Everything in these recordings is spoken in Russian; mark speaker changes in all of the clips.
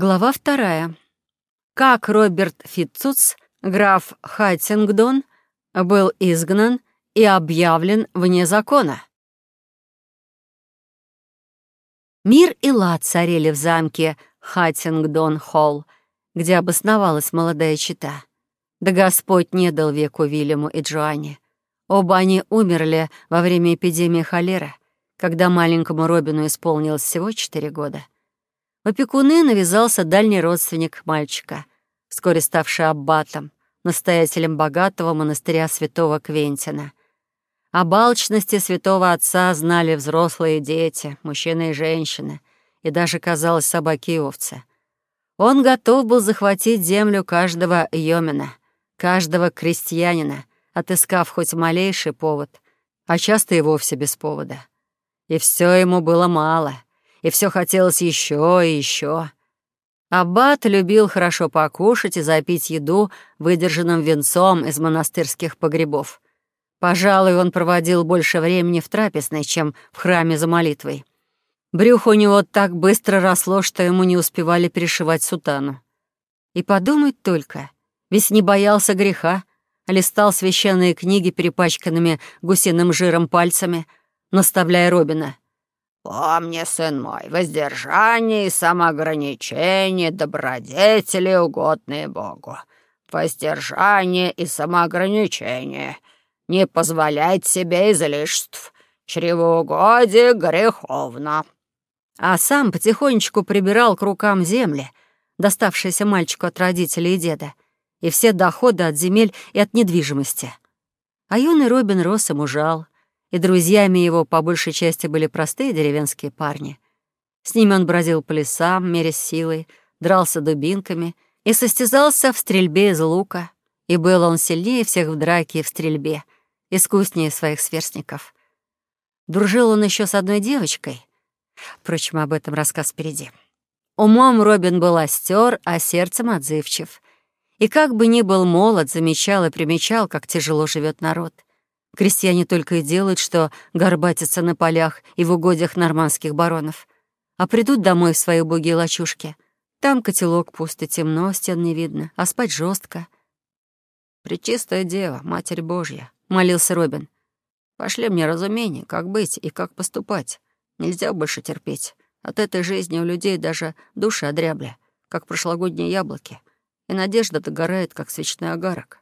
Speaker 1: Глава вторая. Как Роберт Фитцуц, граф Хаттингдон, был изгнан и объявлен вне закона. Мир и лад царили в замке Хаттингдон-Холл, где обосновалась молодая чита. Да Господь не дал веку Вильяму и Джоанне. Оба они умерли во время эпидемии холеры, когда маленькому Робину исполнилось всего четыре года. В опекуны навязался дальний родственник мальчика, вскоре ставший аббатом, настоятелем богатого монастыря святого Квентина. О балчности святого отца знали взрослые дети, мужчины и женщины, и даже, казалось, собаки и овцы. Он готов был захватить землю каждого йомина, каждого крестьянина, отыскав хоть малейший повод, а часто и вовсе без повода. И все ему было мало, и все хотелось еще и еще. Аббат любил хорошо покушать и запить еду выдержанным венцом из монастырских погребов. Пожалуй, он проводил больше времени в трапезной, чем в храме за молитвой. Брюхо у него так быстро росло, что ему не успевали перешивать сутану. И подумать только, ведь не боялся греха, листал священные книги перепачканными гусиным жиром пальцами, наставляя Робина.
Speaker 2: «Помни, сын мой, воздержание и самоограничение, добродетели, угодные Богу. Воздержание и самоограничение. Не позволять себе излишеств. Чревоугодие греховно».
Speaker 1: А сам потихонечку прибирал к рукам земли, доставшиеся мальчику от родителей и деда, и все доходы от земель и от недвижимости. А юный Робин рос и мужал, и друзьями его по большей части были простые деревенские парни. С ними он бродил по лесам, мерясь силой, дрался дубинками и состязался в стрельбе из лука. И был он сильнее всех в драке и в стрельбе, искуснее своих сверстников. Дружил он еще с одной девочкой. Впрочем, об этом рассказ впереди. Умом Робин был остер, а сердцем отзывчив. И как бы ни был молод, замечал и примечал, как тяжело живет народ — Крестьяне только и делают, что горбатятся на полях и в угодьях нормандских баронов. А придут домой в свои убогие лачушки. Там котелок пусто, темно, стен не видно, а спать жестко. «Пречистая дева, Матерь Божья», — молился Робин. «Пошли мне разумение, как быть и как поступать. Нельзя больше терпеть. От этой жизни у людей даже души одрябли, как прошлогодние яблоки, и надежда догорает, как свечный огарок».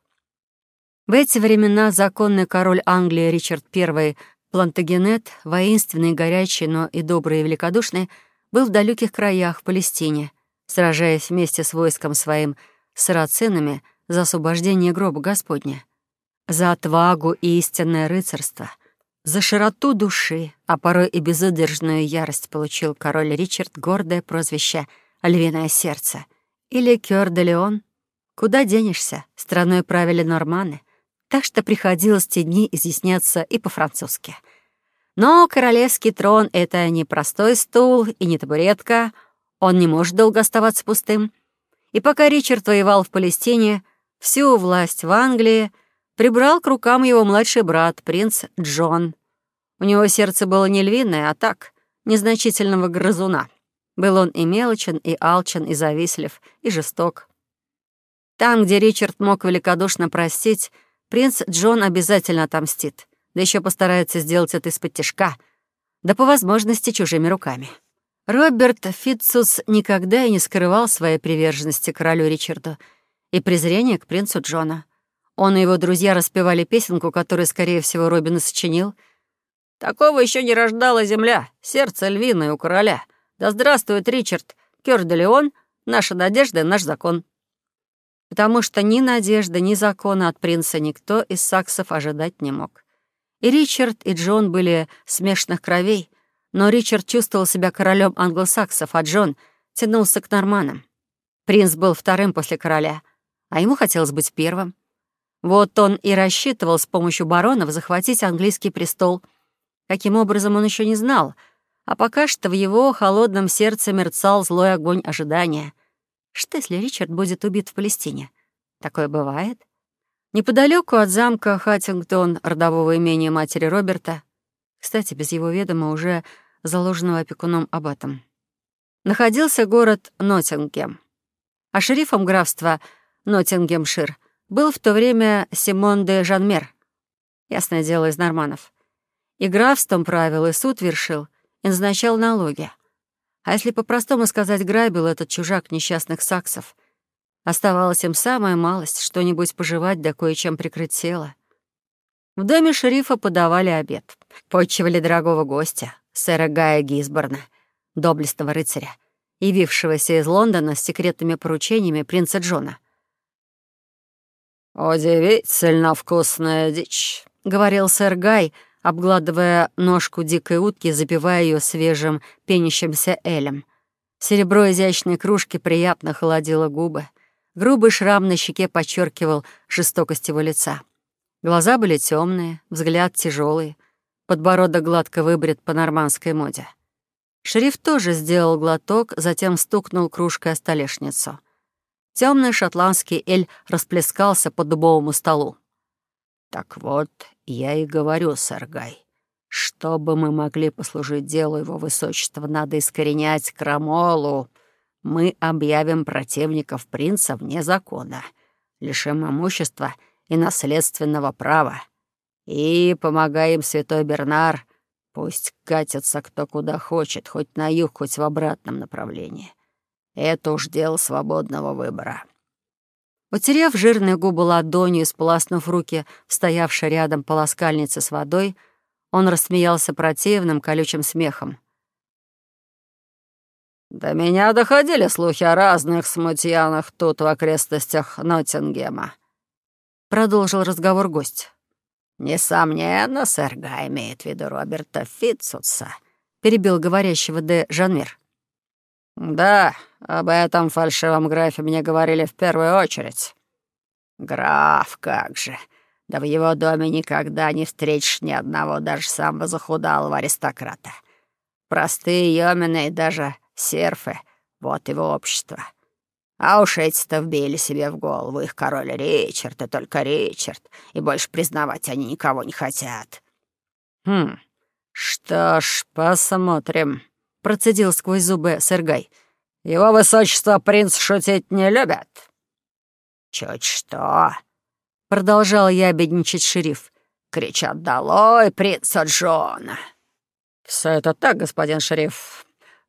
Speaker 1: В эти времена законный король Англии Ричард I Плантагенет, воинственный, горячий, но и добрый и великодушный, был в далеких краях в Палестине, сражаясь вместе с войском своим сарацинами за освобождение гроба Господня, за отвагу и истинное рыцарство, за широту души, а порой и безудержную ярость получил король Ричард гордое прозвище «Львиное сердце» или «Кёр де Леон». Куда денешься? Страной правили норманы так что приходилось те дни изъясняться и по-французски. Но королевский трон — это не простой стул и не табуретка, он не может долго оставаться пустым. И пока Ричард воевал в Палестине, всю власть в Англии прибрал к рукам его младший брат, принц Джон. У него сердце было не львиное, а так, незначительного грызуна. Был он и мелочен, и алчен, и завистлив, и жесток. Там, где Ричард мог великодушно простить, Принц Джон обязательно отомстит, да еще постарается сделать это из-под тяжка, да по возможности чужими руками. Роберт Фитцус никогда и не скрывал своей приверженности королю Ричарду и презрения к принцу Джона. Он и его друзья распевали песенку, которую, скорее всего, Робин сочинил. «Такого еще не рождала земля, сердце львиное у короля. Да здравствует Ричард, Кёр де Леон, наша надежда и наш закон» потому что ни надежды, ни закона от принца никто из саксов ожидать не мог. И Ричард, и Джон были смешанных кровей, но Ричард чувствовал себя королем англосаксов, а Джон тянулся к норманам. Принц был вторым после короля, а ему хотелось быть первым. Вот он и рассчитывал с помощью баронов захватить английский престол. Каким образом он еще не знал, а пока что в его холодном сердце мерцал злой огонь ожидания — что, если Ричард будет убит в Палестине? Такое бывает. Неподалеку от замка Хаттингтон, родового имения матери Роберта, кстати, без его ведома уже заложенного опекуном аббатом. находился город Ноттингем, а шерифом графства Ноттингемшир был в то время Симон де Жанмер, ясное дело, из норманов. И графством правил, и суд вершил, и назначал налоги. А если по-простому сказать, грабил этот чужак несчастных саксов. Оставалось им самая малость, что-нибудь пожевать да кое-чем прикрыть тело. В доме шерифа подавали обед. Почивали дорогого гостя, сэра Гая Гисборна, доблестного рыцаря, явившегося из Лондона с секретными поручениями принца Джона.
Speaker 2: «Удивительно вкусная дичь», — говорил сэр Гай, обгладывая ножку дикой утки, запивая ее свежим пенящимся элем. Серебро изящной кружки приятно холодило губы. Грубый шрам на щеке подчеркивал жестокость его лица. Глаза были темные, взгляд тяжелый, подбородок гладко выбрит по нормандской моде. Шериф тоже сделал глоток, затем стукнул кружкой о столешницу. Темный шотландский эль расплескался по дубовому столу. «Так вот, я и говорю, сэр Гай, чтобы мы могли послужить делу его высочества, надо искоренять крамолу. Мы объявим противников принца вне закона, лишим имущества и наследственного права. И помогаем святой Бернар, пусть катится кто куда хочет, хоть на юг, хоть в обратном направлении. Это уж дело свободного выбора».
Speaker 1: Утерев жирные губы ладонью и сполоснув руки, стоявшей рядом полоскальницы с водой, он рассмеялся противным, колючим смехом.
Speaker 2: «До меня доходили слухи о разных смутьянах тут, в окрестностях Ноттингема», — продолжил разговор гость. «Несомненно, сэр Гай имеет в виду Роберта Фитцутса», — перебил говорящего де Жанмир. «Да, об этом фальшивом графе мне говорили в первую очередь». «Граф, как же! Да в его доме никогда не встретишь ни одного, даже самого захудалого аристократа. Простые йомины и даже серфы — вот его общество. А уж эти-то вбили себе в голову их король Ричард и только Ричард, и больше признавать они никого не хотят». «Хм, что ж, посмотрим», — процедил сквозь зубы Сергай. «Его высочество принц шутить не любят». «Чуть что», — продолжал я обедничать шериф. «Кричат долой принца Джона». «Все это так, господин шериф.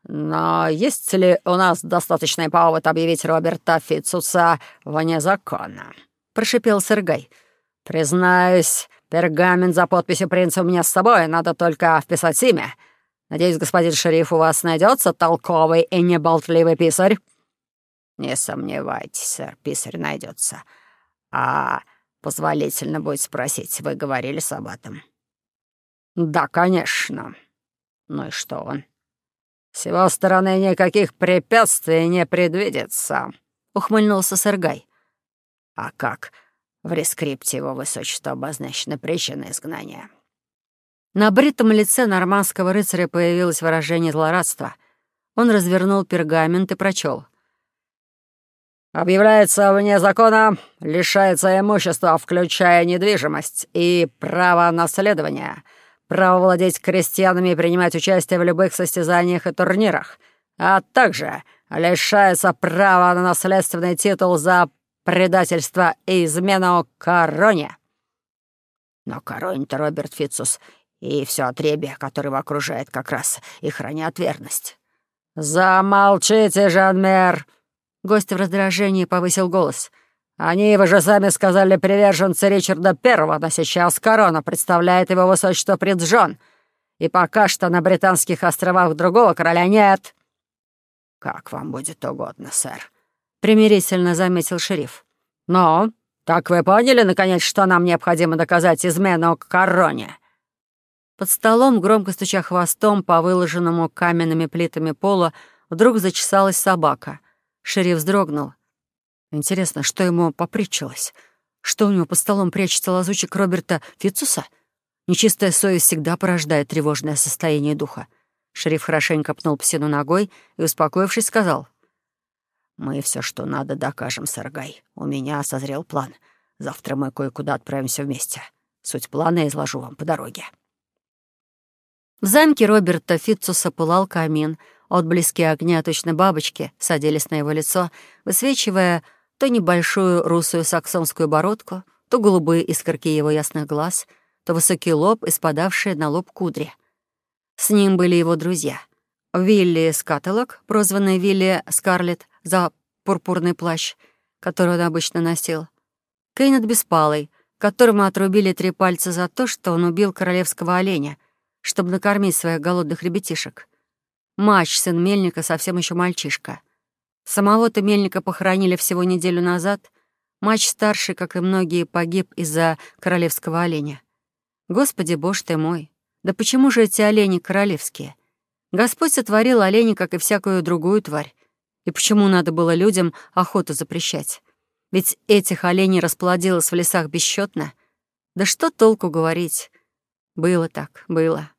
Speaker 2: Но есть ли у нас достаточный повод объявить Роберта Фицуса вне закона?» — прошипел Сергай. «Признаюсь, пергамент за подписью принца у меня с собой, надо только вписать имя. Надеюсь, господин шериф, у вас найдется толковый и неболтливый писарь?» «Не сомневайтесь, сэр, писарь найдется. А позволительно будет спросить, вы говорили с аббатом?» «Да, конечно. Ну и что он?» «С его стороны никаких препятствий не предвидится», — ухмыльнулся Сергай. «А как? В рескрипте его высочества обозначена причина изгнания». На бритом лице нормандского рыцаря появилось выражение злорадства. Он развернул пергамент и прочел — Объявляется вне закона, лишается имущества, включая недвижимость и право наследования, право владеть крестьянами и принимать участие в любых состязаниях и турнирах, а также лишается права на наследственный титул за предательство и измену короне. Но короне-то Роберт Фитцус и все отребье, которое его окружает, как раз и хранят верность. «Замолчите, Жанмер!» Гость в раздражении повысил голос. «Они, вы же сами сказали, приверженцы Ричарда Первого, но сейчас корона представляет его высочество принц Джон. И пока что на Британских островах другого короля нет». «Как вам будет угодно, сэр», — примирительно заметил шериф. «Но, так вы поняли, наконец, что нам необходимо доказать измену к короне?» Под столом, громко стуча хвостом по выложенному каменными плитами пола, вдруг зачесалась собака — Шериф вздрогнул. Интересно, что ему попричилось? Что у него под столом прячется лазучик Роберта Фицуса? Нечистая совесть всегда порождает тревожное состояние духа. Шериф хорошенько пнул псину ногой и, успокоившись, сказал. «Мы все, что надо, докажем, Саргай. У меня созрел план. Завтра мы кое-куда отправимся вместе. Суть плана я изложу вам по дороге». В замке Роберта Фитцуса пылал камин —
Speaker 1: Отблески огня, точно бабочки, садились на его лицо, высвечивая то небольшую русую саксонскую бородку, то голубые искорки его ясных глаз, то высокий лоб и на лоб кудри. С ним были его друзья. Вилли Скаттелок, прозванный Вилли Скарлетт за пурпурный плащ, который он обычно носил. Кейнет Беспалый, которому отрубили три пальца за то, что он убил королевского оленя, чтобы накормить своих голодных ребятишек. Мач, сын Мельника, совсем еще мальчишка. Самого-то Мельника похоронили всего неделю назад. Мач старший, как и многие, погиб из-за королевского оленя. Господи, боже ты мой, да почему же эти олени королевские? Господь сотворил оленя, как и всякую другую тварь. И почему надо было людям охоту запрещать? Ведь этих оленей расплодилось в лесах бесчетно. Да что толку говорить? Было так, было.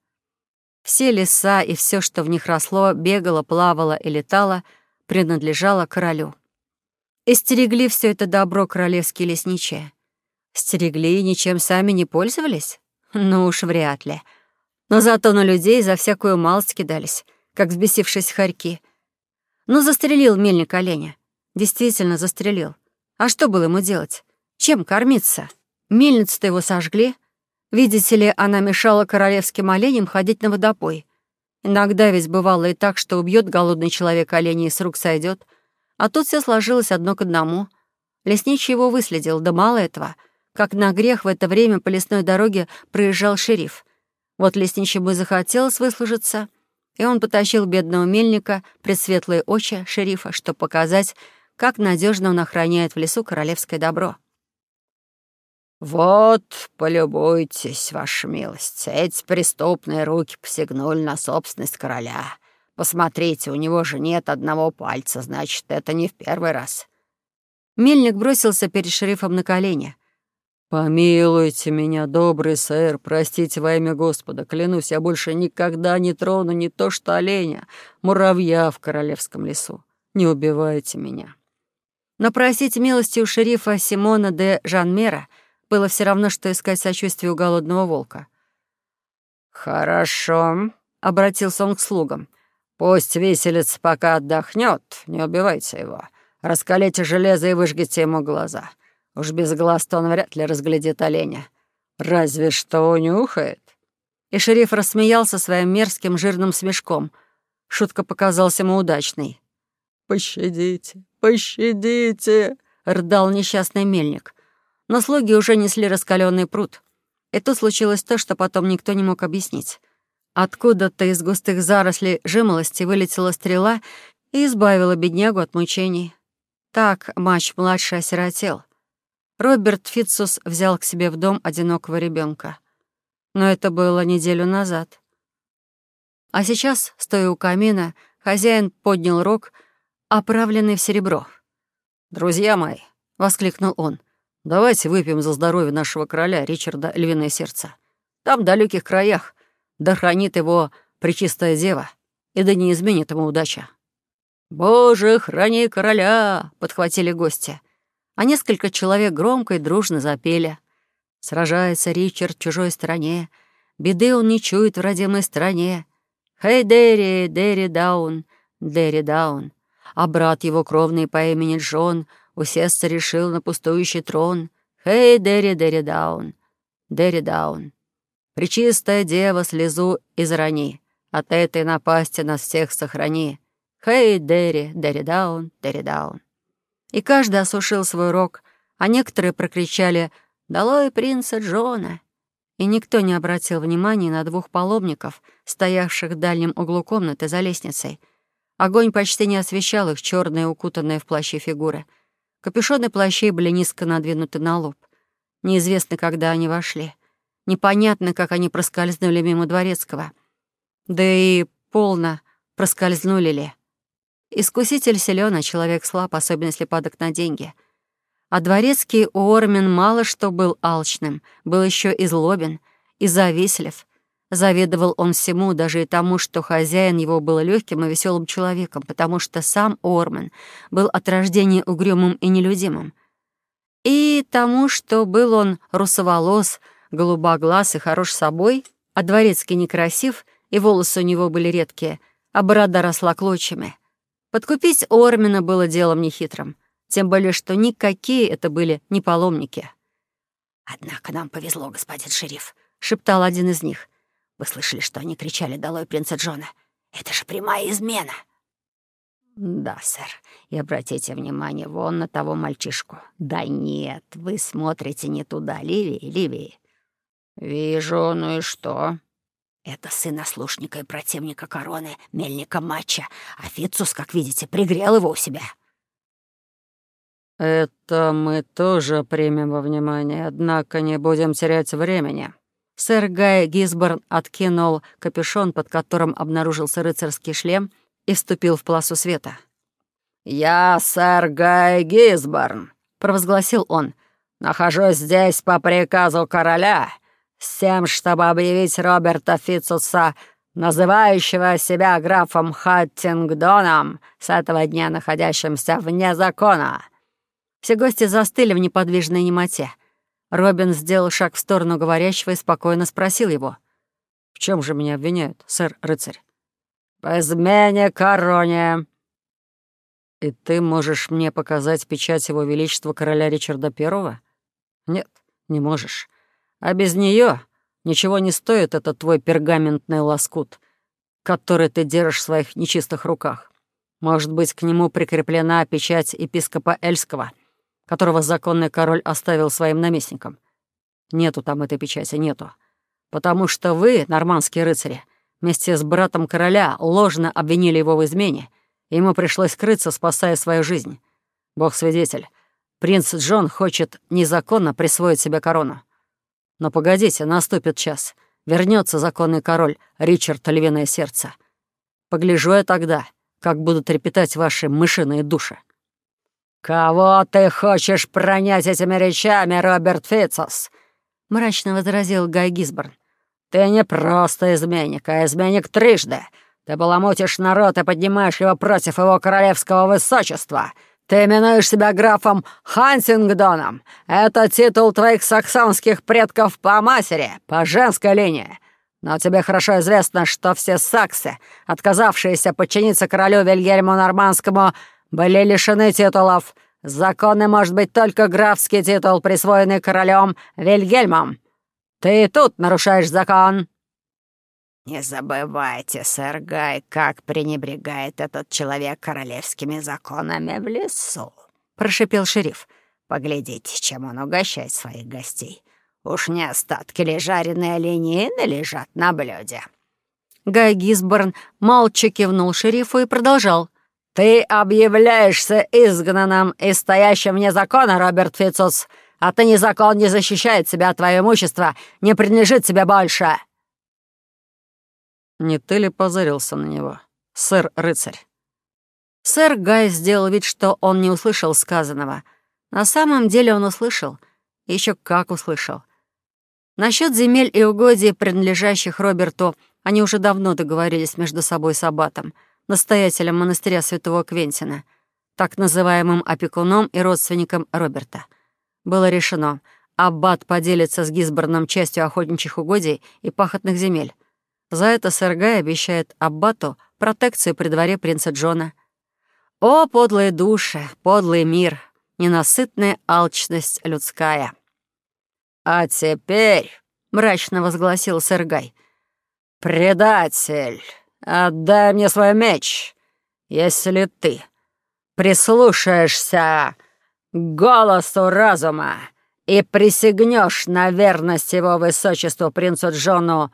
Speaker 1: Все леса и все, что в них росло, бегало, плавало и летало, принадлежало королю. И стерегли все это добро королевские лесничие. Стерегли и ничем сами не пользовались? Ну уж вряд ли. Но зато на людей за всякую малость кидались, как взбесившись хорьки. Ну, застрелил мельник оленя. Действительно, застрелил. А что было ему делать? Чем кормиться? Мельницу-то его сожгли — Видите ли, она мешала королевским оленям ходить на водопой. Иногда ведь бывало и так, что убьет голодный человек оленя и с рук сойдет. А тут все сложилось одно к одному. Лесничий его выследил, да мало этого. Как на грех в это время по лесной дороге проезжал шериф. Вот лесничему и захотелось выслужиться, и он потащил бедного мельника пред светлые очи шерифа, чтобы показать, как надежно он охраняет в лесу королевское добро.
Speaker 2: «Вот, полюбуйтесь, ваша милость, эти преступные руки посягнули на собственность короля. Посмотрите, у него же нет одного пальца, значит, это не в первый раз».
Speaker 1: Мельник бросился перед шерифом на колени.
Speaker 3: «Помилуйте меня, добрый сэр, простите во имя Господа. Клянусь, я больше никогда не трону не то что оленя, муравья в королевском лесу. Не убивайте меня».
Speaker 1: Но просить милости у шерифа Симона де Жанмера — было все равно, что искать сочувствие у голодного волка.
Speaker 2: «Хорошо», — обратился он к слугам. «Пусть виселица пока отдохнет, не убивайте его. Раскалите железо и выжгите ему глаза. Уж без глаз-то он вряд ли разглядит оленя. Разве что унюхает».
Speaker 1: И шериф рассмеялся своим мерзким жирным смешком. Шутка показалась ему удачной.
Speaker 3: «Пощадите, пощадите!» — рдал несчастный мельник
Speaker 1: но слуги уже несли раскаленный пруд. И тут случилось то, что потом никто не мог объяснить. Откуда-то из густых зарослей жимолости вылетела стрела и избавила беднягу от мучений. Так матч-младший осиротел. Роберт Фитцус взял к себе в дом одинокого ребенка. Но это было неделю назад. А сейчас, стоя у камина, хозяин поднял рог, оправленный в серебро.
Speaker 3: «Друзья мои!» — воскликнул он. Давайте выпьем за здоровье нашего короля Ричарда Львиное Сердце. Там, в далеких краях, да хранит его Пречистая Дева, и да не изменит ему удача».
Speaker 1: «Боже, храни короля!» — подхватили гости. А несколько человек громко и дружно запели. «Сражается Ричард в чужой стране, беды он не чует в родимой стране. Hey, derry, derry down, derry down». А брат его кровный по имени Джон — Усесться решил на пустующий трон. Hey, derry, derry down, derry down. Пречистая дева, слезу израни, От этой напасти нас всех сохрани. Hey, derry, derry down, derry down. И каждый осушил свой рог, а некоторые прокричали «Долой принца Джона!» И никто не обратил внимания на двух паломников, стоявших в дальнем углу комнаты за лестницей. Огонь почти не освещал их черные, укутанные в плащи фигуры — Капюшоны плащей были низко надвинуты на лоб. Неизвестно, когда они вошли. Непонятно, как они проскользнули мимо Дворецкого. Да и полно проскользнули ли. Искуситель силён, а человек слаб, особенно если падок на деньги. А Дворецкий Уормен мало что был алчным, был еще и злобен, и завистлив, Заведовал он всему, даже и тому, что хозяин его был легким и веселым человеком, потому что сам Орман был от рождения угрюмым и нелюдимым. И тому, что был он русоволос, голубоглаз и хорош собой, а дворецкий некрасив, и волосы у него были редкие, а борода росла клочьями. Подкупить Ормина было делом нехитрым, тем более что никакие это были не паломники.
Speaker 2: «Однако нам повезло, господин шериф», —
Speaker 1: шептал один из них.
Speaker 2: «Вы слышали, что они кричали «Долой принца Джона»? Это же прямая измена!» «Да, сэр. И обратите внимание вон на того мальчишку. Да нет, вы смотрите не туда. Ливии, Ливии». «Вижу, ну и что?» «Это сын наслушника и противника короны, мельника матча. А Фицус, как видите, пригрел его у себя».
Speaker 3: «Это мы тоже примем во внимание, однако не будем терять времени».
Speaker 1: Сэр Гай Гисборн откинул капюшон, под которым обнаружился рыцарский шлем, и вступил в полосу света.
Speaker 2: «Я сэр Гай Гизборн», — провозгласил он. «Нахожусь здесь по приказу короля, с тем, чтобы объявить Роберта Фицуса, называющего себя графом Хаттингдоном, с этого дня находящимся вне закона».
Speaker 1: Все гости застыли в неподвижной немоте. Робин сделал шаг в сторону говорящего и спокойно спросил его.
Speaker 3: «В чем же меня обвиняют, сэр-рыцарь?»
Speaker 2: «По измене короне».
Speaker 3: «И ты можешь мне показать печать его величества короля Ричарда Первого?» «Нет, не можешь. А без нее ничего не стоит этот твой пергаментный лоскут, который ты держишь в своих нечистых руках. Может быть, к нему прикреплена печать епископа Эльского, которого законный король оставил своим наместником. Нету там этой печати, нету. Потому что вы, нормандские рыцари, — Вместе с братом короля ложно обвинили его в измене, и ему пришлось скрыться, спасая свою жизнь. Бог свидетель, принц Джон хочет незаконно присвоить себе корону. Но погодите, наступит час. Вернется законный король Ричард Львиное Сердце. Погляжу я тогда, как будут трепетать ваши мышиные души.
Speaker 2: «Кого ты хочешь пронять этими речами, Роберт Фитцес?»
Speaker 1: — мрачно возразил Гай Гисборн.
Speaker 2: Ты не просто изменник, а изменник трижды. Ты баламутишь народ и поднимаешь его против его королевского высочества. Ты именуешь себя графом Хантингдоном. Это титул твоих саксонских предков по матери, по женской линии. Но тебе хорошо известно, что все саксы, отказавшиеся подчиниться королю Вильгельму Нормандскому, были лишены титулов. Законный может быть только графский титул, присвоенный королем Вильгельмом. Ты тут нарушаешь закон!» «Не забывайте, сэр Гай, как пренебрегает этот человек королевскими законами в лесу», — прошипел шериф. «Поглядите, чем он угощает своих гостей. Уж не остатки ли жареной оленины лежат на блюде».
Speaker 1: Гай Гисборн молча кивнул шерифу и продолжал.
Speaker 2: «Ты объявляешься изгнанным и стоящим вне закона, Роберт Фицус. А ты ни закон не защищает себя, твое имущество не принадлежит тебе больше!»
Speaker 3: «Не ты ли позарился на него, сэр-рыцарь?»
Speaker 1: Сэр Гай сделал вид, что он не услышал сказанного. На самом деле он услышал. Еще как услышал. Насчет земель и угодий, принадлежащих Роберту, они уже давно договорились между собой с Аббатом, настоятелем монастыря святого Квентина, так называемым опекуном и родственником Роберта — было решено, Аббат поделится с Гизборном частью охотничьих угодий и пахотных земель. За это сэр Гай обещает Аббату протекцию при дворе принца Джона. О, подлые души, подлый мир, ненасытная алчность людская.
Speaker 2: «А теперь», —
Speaker 1: мрачно возгласил сэр Гай, —
Speaker 2: «предатель, отдай мне свой меч, если ты прислушаешься...» голосу разума и присягнешь на верность его высочеству принцу Джону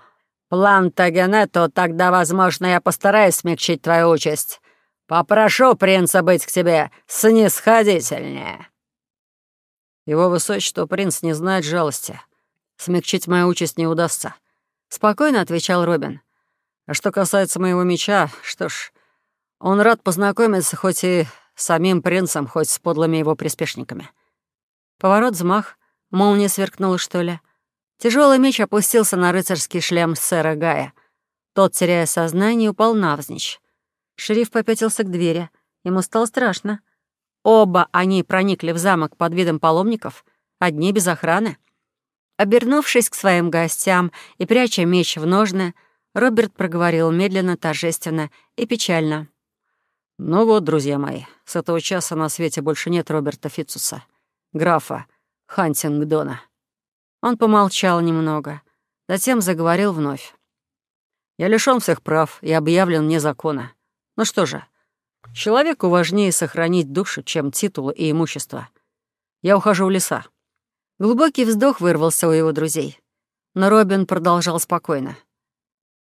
Speaker 2: Плантагенету, тогда, возможно, я постараюсь смягчить твою участь. Попрошу принца быть к тебе снисходительнее».
Speaker 3: «Его высочество принц не знает жалости. Смягчить мою участь не удастся», — спокойно отвечал Робин. «А что касается моего меча, что ж, он рад познакомиться, хоть и самим принцем, хоть с подлыми его приспешниками. Поворот, взмах, молния сверкнула, что ли. Тяжелый меч опустился на рыцарский шлем сэра Гая. Тот, теряя сознание, упал навзничь. Шериф попятился к двери. Ему стало страшно. Оба они проникли в замок под видом паломников, одни без охраны. Обернувшись к своим гостям и пряча меч в ножны,
Speaker 1: Роберт проговорил медленно, торжественно и печально.
Speaker 3: «Ну вот, друзья мои, с этого часа на свете больше нет Роберта Фицуса, графа Хантингдона».
Speaker 1: Он помолчал немного, затем заговорил вновь.
Speaker 3: «Я лишён всех прав и объявлен вне закона. Ну что же, человеку важнее сохранить душу, чем титулы и имущество. Я ухожу в леса».
Speaker 1: Глубокий вздох вырвался у его друзей. Но Робин продолжал спокойно.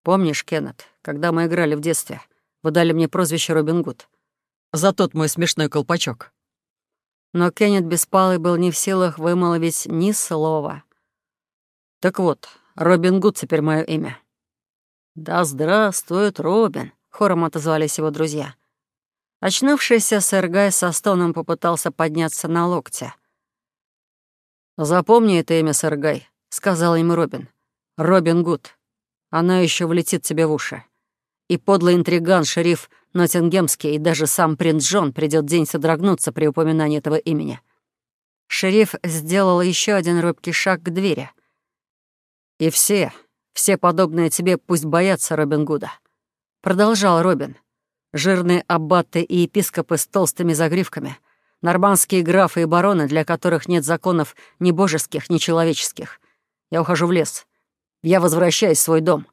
Speaker 3: «Помнишь, Кеннет, когда мы играли в детстве, вы дали мне прозвище Робин Гуд? За тот мой смешной колпачок».
Speaker 1: Но Кеннет Беспалый был не в силах вымолвить ни слова.
Speaker 3: «Так вот, Робин Гуд теперь мое имя».
Speaker 1: «Да здравствует Робин», — хором отозвались его друзья. Очнувшийся сэр Гай со стоном попытался подняться на локте.
Speaker 3: «Запомни это имя, сэр Гай», — сказал ему Робин. «Робин Гуд. Она еще влетит тебе в уши. И подлый интриган, шериф Ноттингемский и даже сам принц Джон придет день содрогнуться при упоминании этого имени».
Speaker 1: Шериф сделал еще один робкий шаг к двери.
Speaker 3: «И все, все подобные тебе пусть боятся Робин Гуда», — продолжал Робин. Жирные аббаты и епископы с толстыми загривками, нормандские графы и бароны, для которых нет законов ни божеских, ни человеческих. Я ухожу в лес. Я возвращаюсь в свой дом.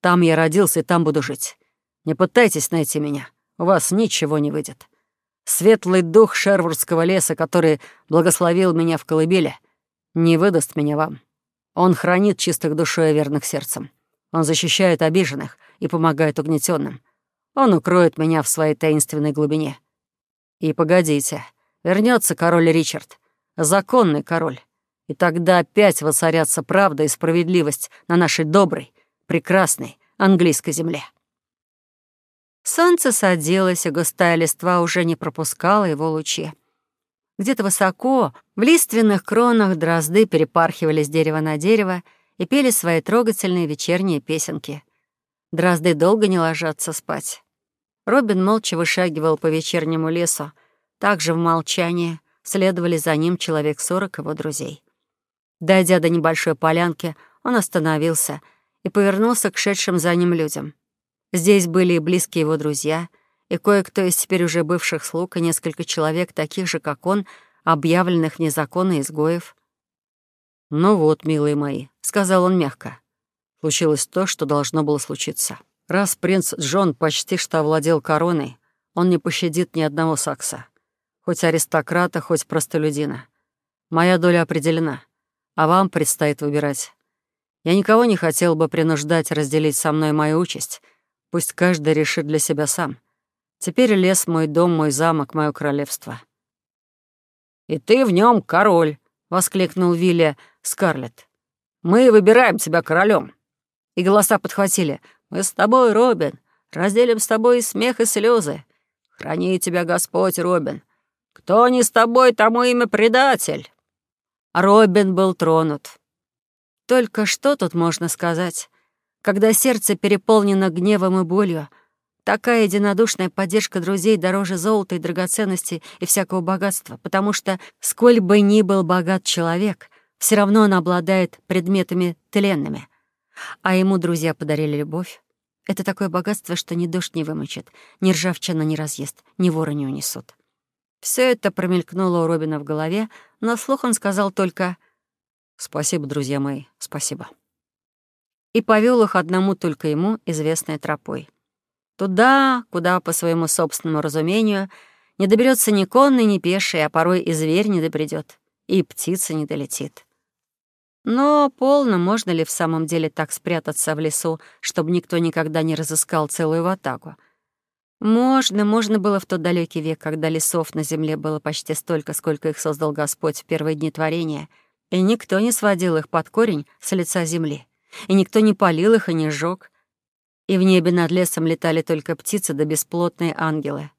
Speaker 3: Там я родился и там буду жить. Не пытайтесь найти меня. У вас ничего не выйдет. Светлый дух Шервурдского леса, который благословил меня в колыбели, не выдаст меня вам. Он хранит чистых душой и верных сердцем. Он защищает обиженных и помогает угнетенным. Он укроет меня в своей таинственной глубине. И погодите, вернется король Ричард, законный король, и тогда опять воцарятся правда и справедливость на нашей доброй, прекрасной английской земле.
Speaker 1: Солнце садилось, и густая листва уже не пропускала его лучи. Где-то высоко, в лиственных кронах дрозды перепархивали с дерева на дерево и пели свои трогательные вечерние песенки. Дрозды долго не ложатся спать. Робин молча вышагивал по вечернему лесу. Также в молчании следовали за ним человек сорок его друзей. Дойдя до небольшой полянки, он остановился и повернулся к шедшим за ним людям. Здесь были и близкие его друзья, и кое-кто из теперь уже бывших слуг, и несколько человек, таких же, как он, объявленных вне закона изгоев.
Speaker 3: «Ну вот, милые мои», — сказал он мягко, — «случилось то, что должно было случиться». Раз принц Джон почти что овладел короной, он не пощадит ни одного сакса. Хоть аристократа, хоть простолюдина. Моя доля определена, а вам предстоит выбирать. Я никого не хотел бы принуждать разделить со мной мою участь. Пусть каждый решит для себя сам. Теперь лес мой дом, мой замок, мое королевство. «И ты в нем король!» — воскликнул Вилли Скарлетт. «Мы выбираем тебя королем. И голоса подхватили — мы с тобой, Робин, разделим с тобой и смех, и слезы. Храни тебя Господь, Робин. Кто не с тобой, тому имя предатель».
Speaker 1: Робин был тронут. Только что тут можно сказать? Когда сердце переполнено гневом и болью, такая единодушная поддержка друзей дороже золота и драгоценностей и всякого богатства, потому что, сколь бы ни был богат человек, все равно он обладает предметами тленными — а ему друзья подарили любовь. Это такое богатство, что ни дождь не вымочит, ни ржавчина не разъест, ни вора не унесут. Все это промелькнуло у Робина в голове, но вслух он сказал только «Спасибо, друзья мои, спасибо». И повел их одному только ему известной тропой. Туда, куда, по своему собственному разумению, не доберется ни конный, ни пеший, а порой и зверь не добредет, и птица не долетит. Но полно, можно ли в самом деле так спрятаться в лесу, чтобы никто никогда не разыскал целую ватагу? Можно, можно было в тот далекий век, когда лесов на земле было почти столько, сколько их создал Господь в первые дни творения, и никто не сводил их под корень с лица земли, и никто не полил их и не сжег, и в небе над лесом летали только птицы да бесплотные ангелы.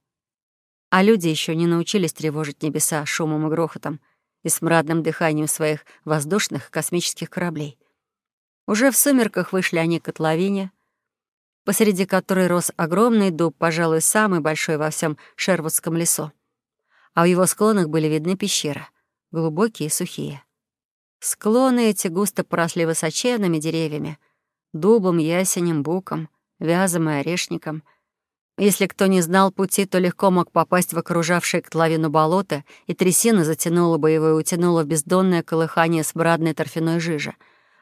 Speaker 1: А люди еще не научились тревожить небеса шумом и грохотом, и смрадным дыханием своих воздушных космических кораблей. Уже в сумерках вышли они к котловине, посреди которой рос огромный дуб, пожалуй, самый большой во всем Шервудском лесу. А в его склонах были видны пещеры, глубокие и сухие. Склоны эти густо поросли высоченными деревьями, дубом, ясенем, буком, вязом и орешником. Если кто не знал пути, то легко мог попасть в окружавшее котловину болото, и трясина затянула бы его и утянула в бездонное колыхание смрадной торфяной жижи.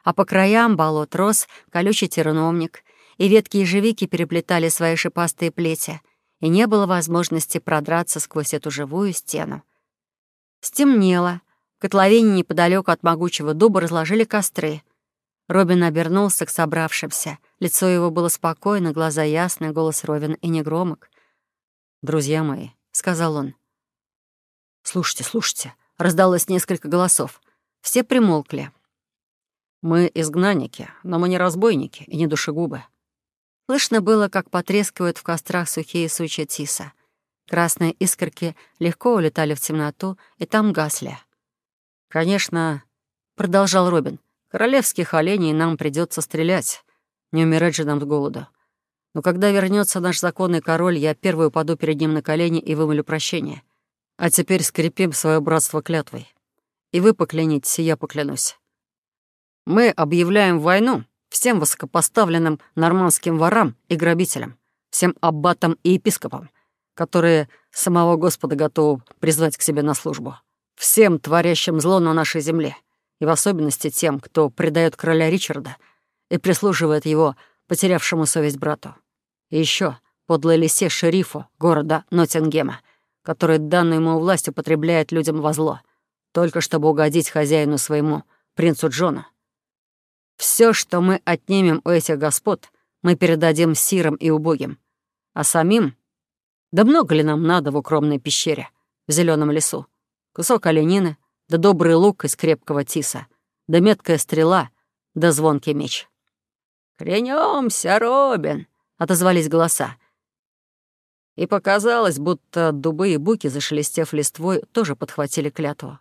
Speaker 1: А по краям болот рос колючий терновник, и ветки ежевики переплетали свои шипастые плети, и не было возможности продраться сквозь эту живую стену. Стемнело. В котловине неподалеку от могучего дуба разложили костры. Робин обернулся к собравшимся. Лицо его было спокойно, глаза ясные, голос ровен и негромок.
Speaker 3: «Друзья мои», — сказал он.
Speaker 1: «Слушайте, слушайте», — раздалось несколько голосов. Все примолкли.
Speaker 3: «Мы изгнанники, но мы не разбойники и не душегубы».
Speaker 1: Слышно было, как потрескивают в кострах сухие сучья тиса. Красные искорки легко улетали в темноту и там гасли.
Speaker 3: «Конечно», — продолжал Робин, — «королевских оленей нам придется стрелять. Не умирать же нам с голоду. Но когда вернется наш законный король, я первый упаду перед ним на колени и вымолю прощение. А теперь скрепим свое братство клятвой. И вы поклянитесь, и я поклянусь. Мы объявляем войну всем высокопоставленным нормандским ворам и грабителям, всем аббатам и епископам, которые самого Господа готовы призвать к себе на службу. Всем, творящим зло на нашей земле, и в особенности тем, кто предает короля Ричарда и прислуживает его потерявшему совесть брату. И еще подлой лисе шерифу города Ноттингема, который данную ему власть употребляет людям во зло, только чтобы угодить хозяину своему, принцу Джону. Все, что мы отнимем у этих господ, мы передадим сирам и убогим, а самим да много ли нам надо в укромной пещере, в зеленом лесу? Кусок оленины, да добрый лук из крепкого тиса, да меткая стрела, да звонкий меч.
Speaker 2: «Клянемся, Робин!» — отозвались голоса.
Speaker 3: И показалось, будто дубы и буки, зашелестев листвой, тоже подхватили клятву.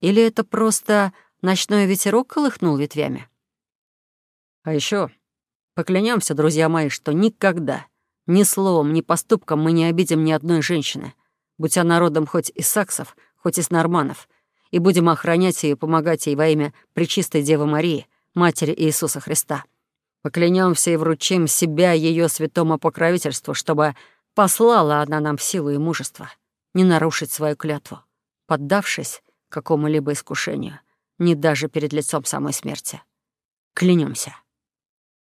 Speaker 3: Или это просто ночной ветерок колыхнул ветвями? А еще поклянемся, друзья мои, что никогда ни словом, ни поступком мы не обидим ни одной женщины, будь она родом хоть из саксов, хоть из норманов, и будем охранять ее и помогать ей во имя Пречистой Девы Марии, Матери Иисуса Христа. Поклянемся и вручим себя ее святому покровительству, чтобы послала она нам силу и мужество, не нарушить свою клятву, поддавшись какому-либо искушению, не даже перед лицом самой смерти. Клянемся.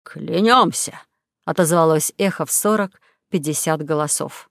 Speaker 2: Клянемся,
Speaker 1: отозвалось эхо в сорок, пятьдесят голосов.